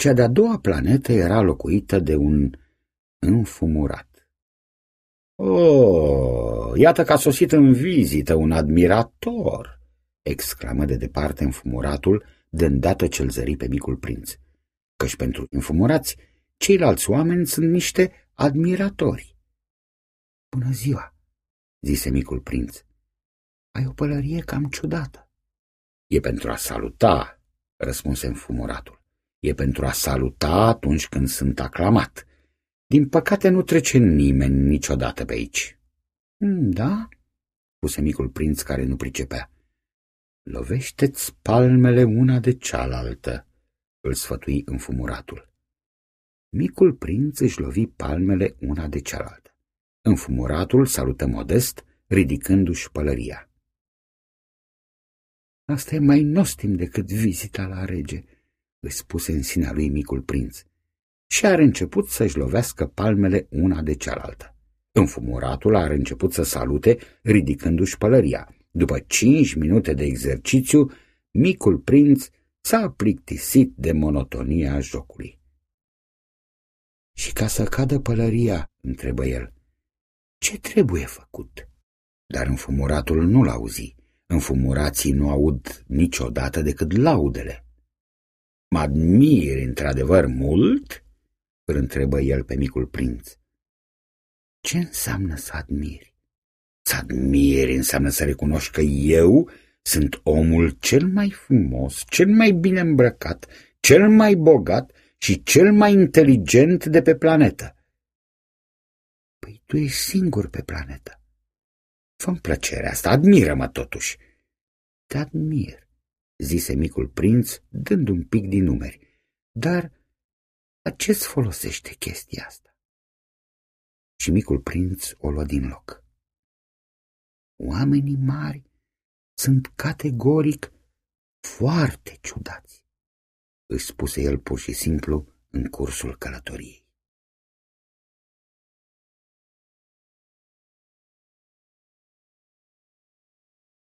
Cea de-a doua planetă era locuită de un înfumurat. Oh, iată că a sosit în vizită un admirator!" exclamă de departe înfumuratul, de îndată ce-l zări pe micul prinț. Căci pentru înfumurați, ceilalți oameni sunt niște admiratori. Bună ziua, zise micul prinț. Ai o pălărie cam ciudată. E pentru a saluta, răspunse înfumuratul. E pentru a saluta atunci când sunt aclamat. Din păcate nu trece nimeni niciodată pe aici. Hmm, da? spuse micul prinț care nu pricepea. Lovește-ți palmele una de cealaltă, îl sfătui înfumuratul. Micul prinț își lovi palmele una de cealaltă. Înfumuratul salută modest, ridicându-și pălăria. Asta e mai nostim decât vizita la rege, îi spuse în sinea lui micul prinț, și are început să-și lovească palmele una de cealaltă. Înfumuratul are început să salute, ridicându-și pălăria. După cinci minute de exercițiu, micul prinț s-a plictisit de monotonia jocului. Și ca să cadă pălăria, întrebă el, ce trebuie făcut? Dar înfumuratul nu l-auzi. Înfumurații nu aud niciodată decât laudele. Mă admiri într-adevăr mult? îl întrebă el pe micul prinț. Ce înseamnă să admiri? Să admiri înseamnă să recunoști că eu sunt omul cel mai frumos, cel mai bine îmbrăcat, cel mai bogat și cel mai inteligent de pe planetă. Păi tu ești singur pe planetă. Fă-mi plăcerea asta, admiră-mă totuși. Te admir, zise micul prinț, dând un pic din numeri. Dar la ce-ți folosește chestia asta? Și micul prinț o luă din loc. Oamenii mari sunt categoric foarte ciudați, își spuse el pur și simplu în cursul călătoriei.